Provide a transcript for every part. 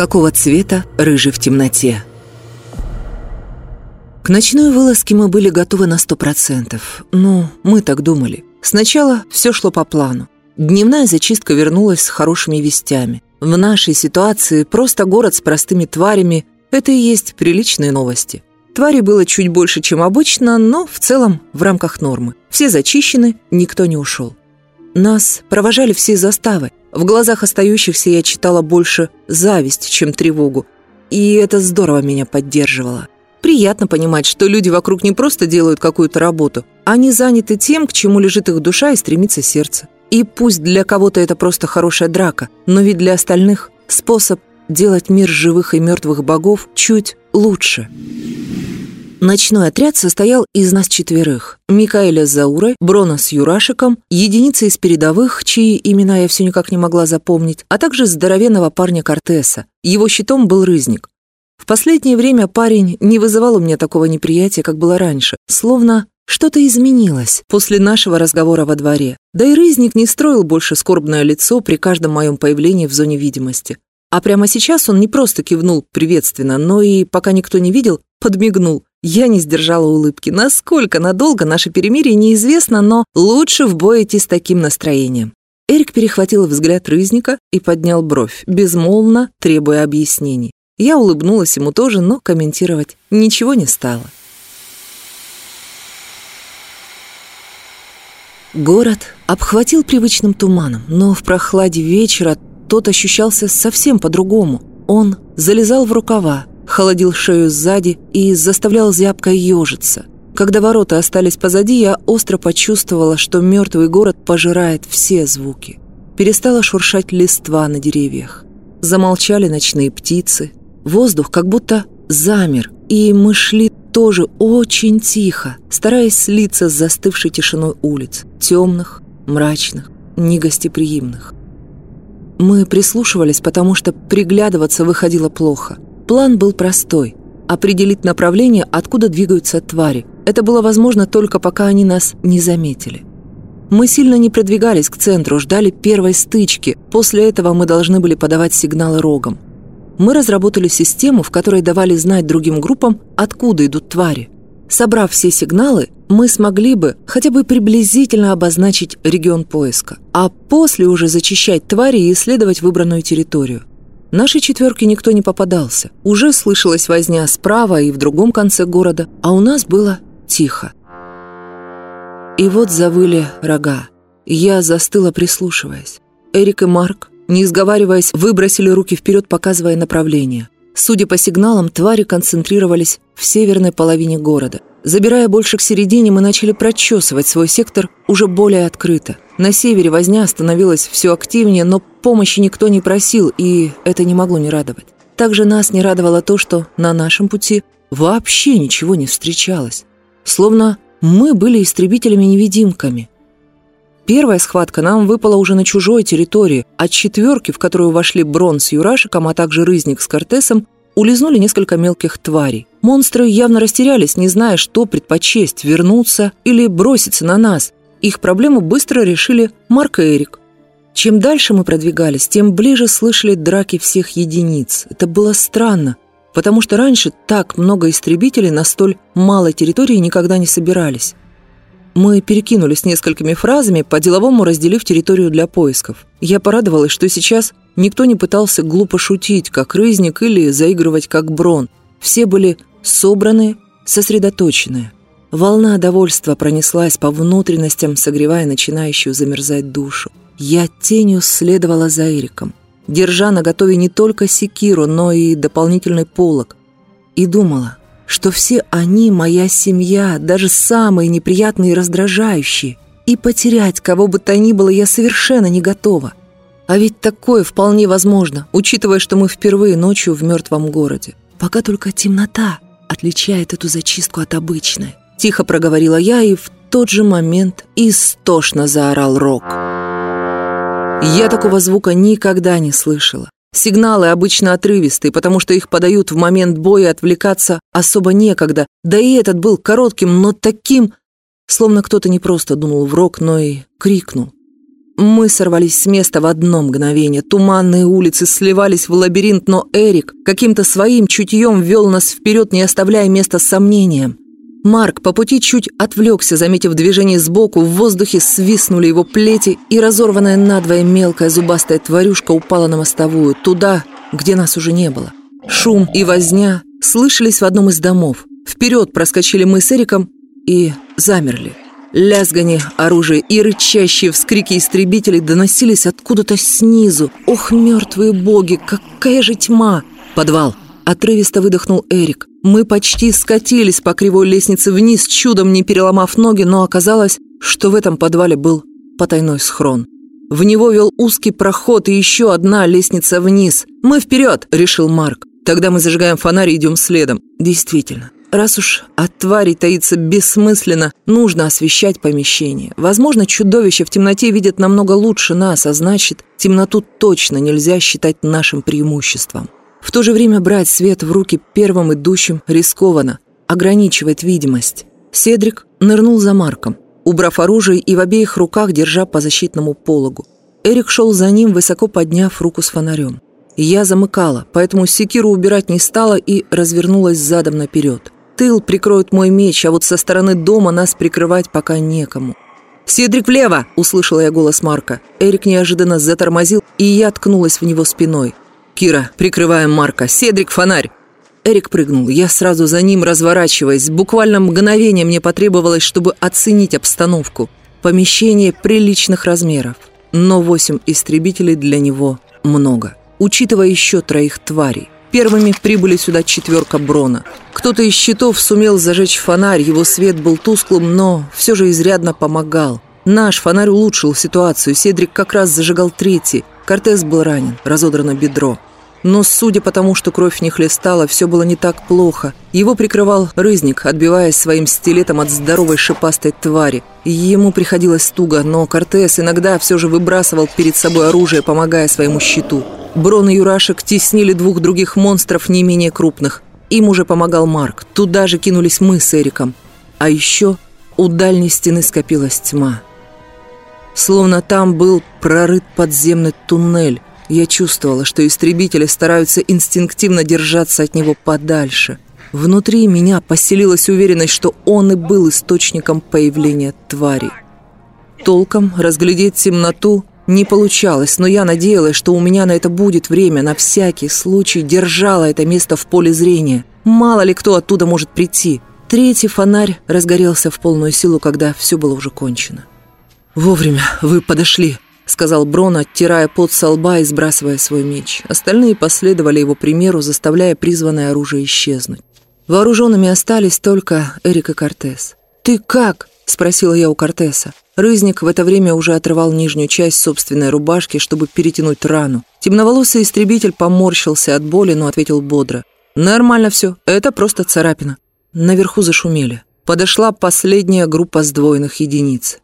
Какого цвета рыжий в темноте? К ночной вылазке мы были готовы на сто процентов. Ну, мы так думали. Сначала все шло по плану. Дневная зачистка вернулась с хорошими вестями. В нашей ситуации просто город с простыми тварями – это и есть приличные новости. Тварей было чуть больше, чем обычно, но в целом в рамках нормы. Все зачищены, никто не ушел. Нас провожали все заставы. В глазах остающихся я читала больше зависть, чем тревогу. И это здорово меня поддерживало. Приятно понимать, что люди вокруг не просто делают какую-то работу, они заняты тем, к чему лежит их душа и стремится сердце. И пусть для кого-то это просто хорошая драка, но ведь для остальных способ делать мир живых и мертвых богов чуть лучше. Ночной отряд состоял из нас четверых. Микаэля с Заурой, Брона с Юрашиком, единицы из передовых, чьи имена я все никак не могла запомнить, а также здоровенного парня Кортеса. Его щитом был Рызник. В последнее время парень не вызывал у меня такого неприятия, как было раньше, словно что-то изменилось после нашего разговора во дворе. Да и Рызник не строил больше скорбное лицо при каждом моем появлении в зоне видимости. А прямо сейчас он не просто кивнул приветственно, но и, пока никто не видел, подмигнул. Я не сдержала улыбки. Насколько надолго наше перемирие неизвестно, но лучше в бой идти с таким настроением. Эрик перехватил взгляд Рызника и поднял бровь, безмолвно требуя объяснений. Я улыбнулась ему тоже, но комментировать ничего не стала. Город обхватил привычным туманом, но в прохладе вечера тот ощущался совсем по-другому. Он залезал в рукава, холодил шею сзади и заставлял зябко ежиться. Когда ворота остались позади, я остро почувствовала, что мертвый город пожирает все звуки. Перестала шуршать листва на деревьях. Замолчали ночные птицы, Воздух как будто замер, и мы шли тоже очень тихо, стараясь слиться с застывшей тишиной улиц, темных, мрачных, негостеприимных. Мы прислушивались, потому что приглядываться выходило плохо. План был простой – определить направление, откуда двигаются твари. Это было возможно только пока они нас не заметили. Мы сильно не продвигались к центру, ждали первой стычки. После этого мы должны были подавать сигналы рогом мы разработали систему, в которой давали знать другим группам, откуда идут твари. Собрав все сигналы, мы смогли бы хотя бы приблизительно обозначить регион поиска, а после уже зачищать твари и исследовать выбранную территорию. Нашей четверке никто не попадался. Уже слышалась возня справа и в другом конце города, а у нас было тихо. И вот завыли рога. Я застыла, прислушиваясь. Эрик и Марк не изговариваясь, выбросили руки вперед, показывая направление. Судя по сигналам, твари концентрировались в северной половине города. Забирая больше к середине, мы начали прочесывать свой сектор уже более открыто. На севере возня становилась все активнее, но помощи никто не просил, и это не могло не радовать. Также нас не радовало то, что на нашем пути вообще ничего не встречалось. Словно мы были истребителями-невидимками. Первая схватка нам выпала уже на чужой территории. От четверки, в которую вошли Брон с Юрашиком, а также Рызник с Кортесом, улизнули несколько мелких тварей. Монстры явно растерялись, не зная, что предпочесть – вернуться или броситься на нас. Их проблему быстро решили Марк и Эрик. Чем дальше мы продвигались, тем ближе слышали драки всех единиц. Это было странно, потому что раньше так много истребителей на столь малой территории никогда не собирались. Мы перекинулись несколькими фразами, по-деловому разделив территорию для поисков. Я порадовалась, что сейчас никто не пытался глупо шутить, как рызник, или заигрывать, как брон. Все были собранные, сосредоточенные. Волна довольства пронеслась по внутренностям, согревая начинающую замерзать душу. Я тенью следовала за Эриком, держа на готове не только секиру, но и дополнительный полог. И думала, что все они моя семья, даже самые неприятные и раздражающие. И потерять кого бы то ни было я совершенно не готова. А ведь такое вполне возможно, учитывая, что мы впервые ночью в мертвом городе. Пока только темнота отличает эту зачистку от обычной. Тихо проговорила я, и в тот же момент истошно заорал Рок. Я такого звука никогда не слышала. Сигналы обычно отрывистые, потому что их подают в момент боя, отвлекаться особо некогда. Да и этот был коротким, но таким, словно кто-то не просто дунул в рог, но и крикнул. Мы сорвались с места в одно мгновение. Туманные улицы сливались в лабиринт, но Эрик каким-то своим чутьем вел нас вперед, не оставляя места сомнениям. Марк по пути чуть отвлекся, заметив движение сбоку, в воздухе свистнули его плети, и разорванная надвое мелкая зубастая тварюшка упала на мостовую, туда, где нас уже не было. Шум и возня слышались в одном из домов. Вперед проскочили мы с Эриком и замерли. Лязгание оружия и рычащие вскрики истребителей доносились откуда-то снизу. Ох, мертвые боги, какая же тьма! Подвал. Отрывисто выдохнул Эрик. Мы почти скатились по кривой лестнице вниз, чудом не переломав ноги, но оказалось, что в этом подвале был потайной схрон. В него вел узкий проход и еще одна лестница вниз. «Мы вперед!» – решил Марк. «Тогда мы зажигаем фонарь и идем следом». Действительно, Раз уж от тварей таится бессмысленно, нужно освещать помещение. Возможно, чудовища в темноте видят намного лучше нас, а значит, темноту точно нельзя считать нашим преимуществом. В то же время брать свет в руки первым идущим рискованно, ограничивает видимость. Седрик нырнул за Марком, убрав оружие и в обеих руках держа по защитному пологу. Эрик шел за ним, высоко подняв руку с фонарем. Я замыкала, поэтому секиру убирать не стала и развернулась задом наперед тыл прикроет мой меч, а вот со стороны дома нас прикрывать пока некому. «Седрик влево!» – услышала я голос Марка. Эрик неожиданно затормозил, и я ткнулась в него спиной. «Кира, прикрываем Марка! Седрик, фонарь!» Эрик прыгнул, я сразу за ним разворачиваясь. Буквально мгновение мне потребовалось, чтобы оценить обстановку. Помещение приличных размеров, но восемь истребителей для него много, учитывая еще троих тварей. Первыми прибыли сюда четверка Брона. Кто-то из щитов сумел зажечь фонарь, его свет был тусклым, но все же изрядно помогал. Наш фонарь улучшил ситуацию, Седрик как раз зажигал третий. Кортес был ранен, разодрано бедро. Но судя по тому, что кровь не хлестала, все было не так плохо. Его прикрывал рызник, отбиваясь своим стилетом от здоровой шипастой твари. Ему приходилось туго, но Кортес иногда все же выбрасывал перед собой оружие, помогая своему щиту. Брон и Юрашек теснили двух других монстров не менее крупных. Им уже помогал Марк. Туда же кинулись мы с Эриком. А еще у дальней стены скопилась тьма. Словно там был прорыт подземный туннель. Я чувствовала, что истребители стараются инстинктивно держаться от него подальше. Внутри меня поселилась уверенность, что он и был источником появления твари. Толком разглядеть темноту не получалось, но я надеялась, что у меня на это будет время, на всякий случай держала это место в поле зрения. Мало ли кто оттуда может прийти. Третий фонарь разгорелся в полную силу, когда все было уже кончено. «Вовремя вы подошли», — сказал Брон, оттирая пот со лба и сбрасывая свой меч. Остальные последовали его примеру, заставляя призванное оружие исчезнуть. Вооруженными остались только Эрик и Кортес. «Ты как?» — спросила я у Кортеса. Рызник в это время уже отрывал нижнюю часть собственной рубашки, чтобы перетянуть рану. Темноволосый истребитель поморщился от боли, но ответил бодро. «Нормально все, это просто царапина». Наверху зашумели. Подошла последняя группа сдвоенных единиц.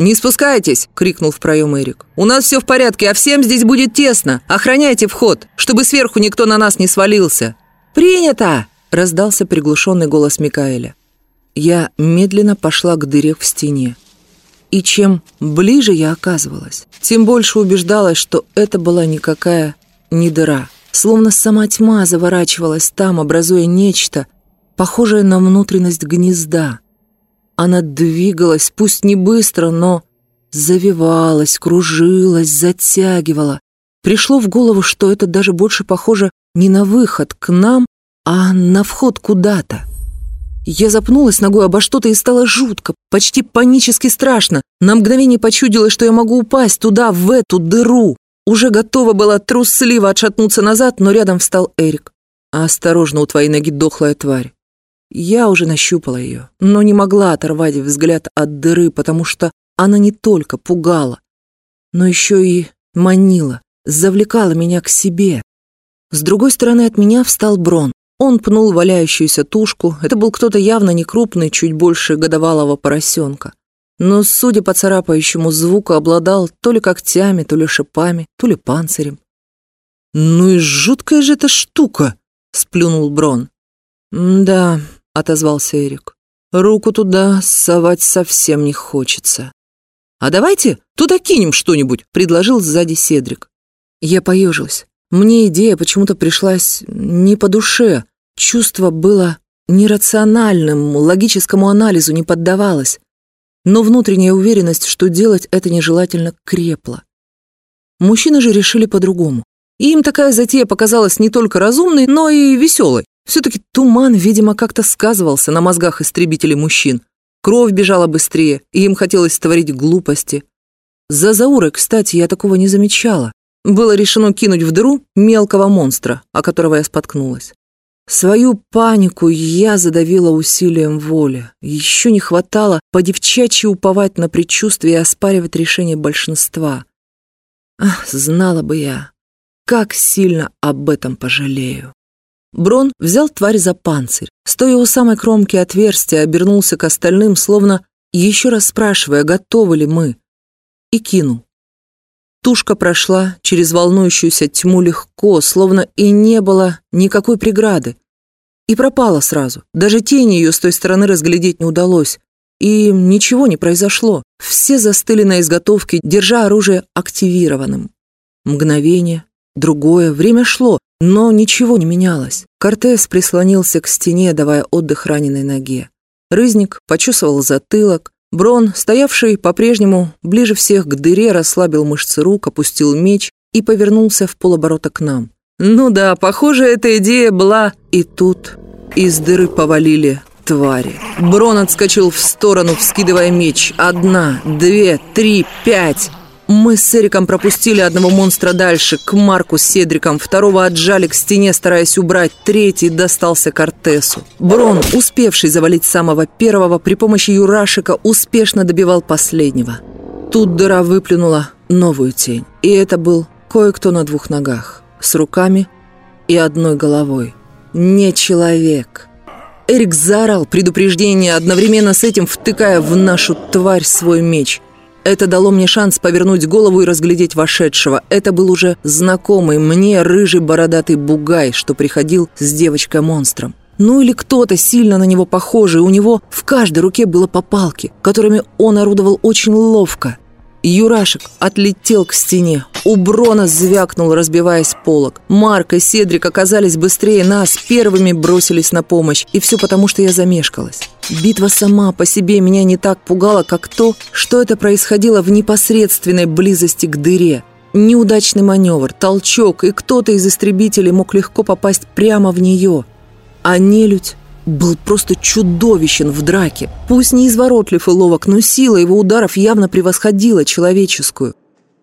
«Не спускайтесь!» — крикнул в проем Эрик. «У нас все в порядке, а всем здесь будет тесно. Охраняйте вход, чтобы сверху никто на нас не свалился». «Принято!» — раздался приглушенный голос Микаэля. Я медленно пошла к дыре в стене. И чем ближе я оказывалась, тем больше убеждалась, что это была никакая не дыра. Словно сама тьма заворачивалась там, образуя нечто, похожее на внутренность гнезда. Она двигалась, пусть не быстро, но завивалась, кружилась, затягивала. Пришло в голову, что это даже больше похоже не на выход к нам, а на вход куда-то. Я запнулась ногой обо что-то и стало жутко, почти панически страшно. На мгновение почудилось, что я могу упасть туда, в эту дыру. Уже готова была трусливо отшатнуться назад, но рядом встал Эрик. «Осторожно, у твоей ноги дохлая тварь». Я уже нащупала ее, но не могла оторвать взгляд от дыры, потому что она не только пугала, но еще и манила, завлекала меня к себе. С другой стороны от меня встал Брон. Он пнул валяющуюся тушку. Это был кто-то явно не крупный, чуть больше годовалого поросенка. Но, судя по царапающему звуку, обладал то ли когтями, то ли шипами, то ли панцирем. «Ну и жуткая же эта штука!» — сплюнул Брон. «Да», — отозвался Эрик. «Руку туда совать совсем не хочется». «А давайте туда кинем что-нибудь», — предложил сзади Седрик. Я поежилась. Мне идея почему-то пришлась не по душе. Чувство было нерациональным, логическому анализу не поддавалось. Но внутренняя уверенность, что делать это нежелательно, крепла. Мужчины же решили по-другому. Им такая затея показалась не только разумной, но и веселой. Все-таки туман, видимо, как-то сказывался на мозгах истребителей мужчин. Кровь бежала быстрее, и им хотелось творить глупости. За Заурой, кстати, я такого не замечала. Было решено кинуть в дыру мелкого монстра, о которого я споткнулась. Свою панику я задавила усилием воли. Еще не хватало по-девчачьи уповать на предчувствие и оспаривать решение большинства. Ах, знала бы я, как сильно об этом пожалею. Брон взял тварь за панцирь, стоя у самой кромки отверстия, обернулся к остальным, словно еще раз спрашивая, готовы ли мы, и кинул. Тушка прошла через волнующуюся тьму легко, словно и не было никакой преграды. И пропала сразу. Даже тени ее с той стороны разглядеть не удалось. И ничего не произошло. Все застыли на изготовке, держа оружие активированным. Мгновение, другое, время шло, но ничего не менялось. Кортес прислонился к стене, давая отдых раненой ноге. Рызник почувствовал затылок, Брон, стоявший по-прежнему ближе всех к дыре, расслабил мышцы рук, опустил меч и повернулся в полоборота к нам. «Ну да, похоже, эта идея была...» И тут из дыры повалили твари. Брон отскочил в сторону, вскидывая меч. Одна, две, три, пять. Мы с Эриком пропустили одного монстра дальше, к Марку с Седриком, второго отжали к стене, стараясь убрать, третий достался Кортесу. Брон, успевший завалить самого первого, при помощи Юрашика успешно добивал последнего. Тут дыра выплюнула новую тень, и это был кое-кто на двух ногах, с руками и одной головой. Не человек. Эрик заорал предупреждение, одновременно с этим втыкая в нашу тварь свой меч – это дало мне шанс повернуть голову и разглядеть вошедшего. Это был уже знакомый мне рыжий бородатый бугай, что приходил с девочкой-монстром. Ну или кто-то сильно на него похожий. У него в каждой руке было по палке, которыми он орудовал очень ловко. Юрашек отлетел к стене. У Брона звякнул, разбиваясь полок. Марк и Седрик оказались быстрее нас, первыми бросились на помощь. И все потому, что я замешкалась. Битва сама по себе меня не так пугала, как то, что это происходило в непосредственной близости к дыре. Неудачный маневр, толчок, и кто-то из истребителей мог легко попасть прямо в нее. А нелюдь был просто чудовищен в драке. Пусть не изворотлив и ловок, но сила его ударов явно превосходила человеческую.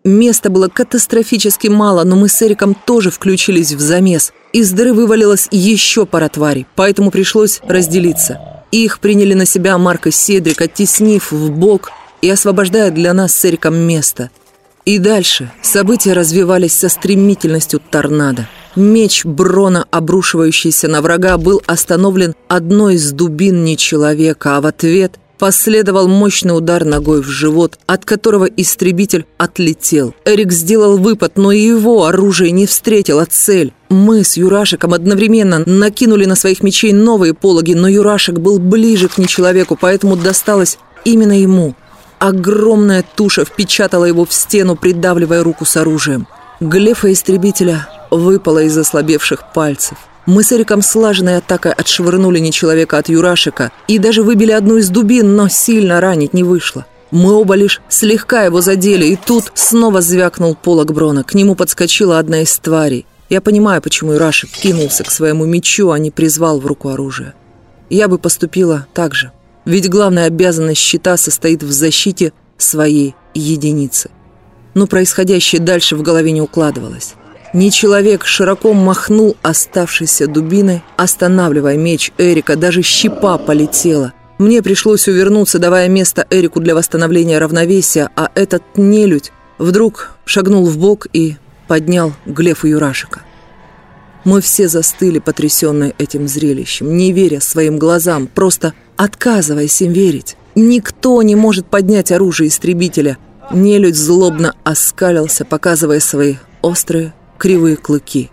Места было катастрофически мало, но мы с Эриком тоже включились в замес. Из дыры вывалилась еще пара тварей, поэтому пришлось разделиться. Их приняли на себя Марк и Седрик, оттеснив в бок и освобождая для нас с Эриком место. И дальше события развивались со стремительностью торнадо. Меч Брона, обрушивающийся на врага, был остановлен одной из дубин не человека, а в ответ последовал мощный удар ногой в живот, от которого истребитель отлетел. Эрик сделал выпад, но его оружие не встретило цель. Мы с Юрашиком одновременно накинули на своих мечей новые пологи, но Юрашик был ближе к нечеловеку, поэтому досталось именно ему. Огромная туша впечатала его в стену, придавливая руку с оружием. Глефа истребителя выпала из ослабевших пальцев. Мы с Эриком слаженной атакой отшвырнули нечеловека от Юрашика и даже выбили одну из дубин, но сильно ранить не вышло. Мы оба лишь слегка его задели, и тут снова звякнул полок Брона. К нему подскочила одна из тварей. Я понимаю, почему Юрашик кинулся к своему мечу, а не призвал в руку оружие. Я бы поступила так же. Ведь главная обязанность щита состоит в защите своей единицы. Но происходящее дальше в голове не укладывалось. Не человек широко махнул оставшейся дубиной, останавливая меч Эрика, даже щепа полетела. Мне пришлось увернуться, давая место Эрику для восстановления равновесия, а этот нелюдь вдруг шагнул в бок и поднял Глефа Юрашика. Мы все застыли, потрясенные этим зрелищем, не веря своим глазам, просто отказываясь им верить. Никто не может поднять оружие истребителя. Нелюдь злобно оскалился, показывая свои острые кривые клыки.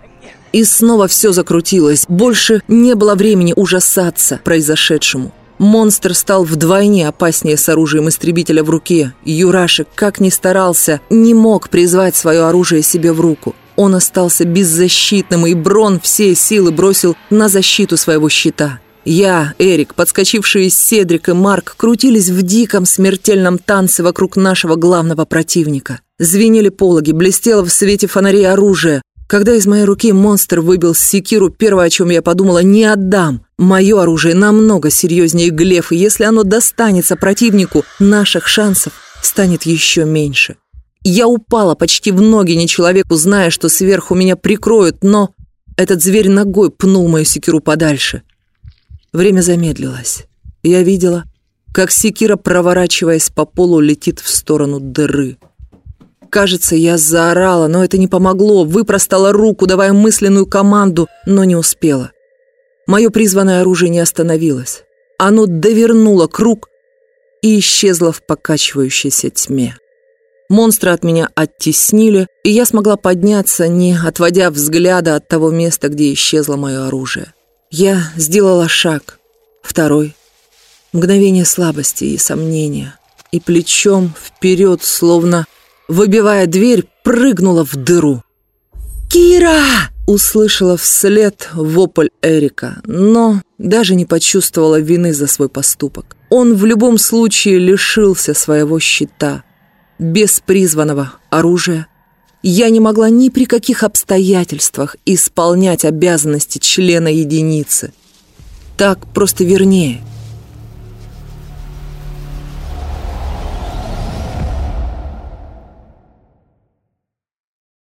И снова все закрутилось. Больше не было времени ужасаться произошедшему. Монстр стал вдвойне опаснее с оружием истребителя в руке. Юрашек, как ни старался, не мог призвать свое оружие себе в руку. Он остался беззащитным, и Брон все силы бросил на защиту своего щита. Я, Эрик, подскочившие Седрик и Марк крутились в диком смертельном танце вокруг нашего главного противника. Звенели пологи, блестело в свете фонарей оружие. Когда из моей руки монстр выбил секиру, первое, о чем я подумала, не отдам. Мое оружие намного серьезнее глеф, и если оно достанется противнику, наших шансов станет еще меньше. Я упала почти в ноги не человеку, зная, что сверху меня прикроют, но этот зверь ногой пнул мою секиру подальше. Время замедлилось. Я видела, как секира, проворачиваясь по полу, летит в сторону дыры. Кажется, я заорала, но это не помогло, выпростала руку, давая мысленную команду, но не успела. Мое призванное оружие не остановилось. Оно довернуло круг и исчезло в покачивающейся тьме. Монстра от меня оттеснили, и я смогла подняться, не отводя взгляда от того места, где исчезло мое оружие. Я сделала шаг, второй, мгновение слабости и сомнения, и плечом вперед, словно выбивая дверь, прыгнула в дыру. «Кира!» — услышала вслед вопль Эрика, но даже не почувствовала вины за свой поступок. Он в любом случае лишился своего щита. Без призванного оружия я не могла ни при каких обстоятельствах исполнять обязанности члена единицы. Так просто вернее —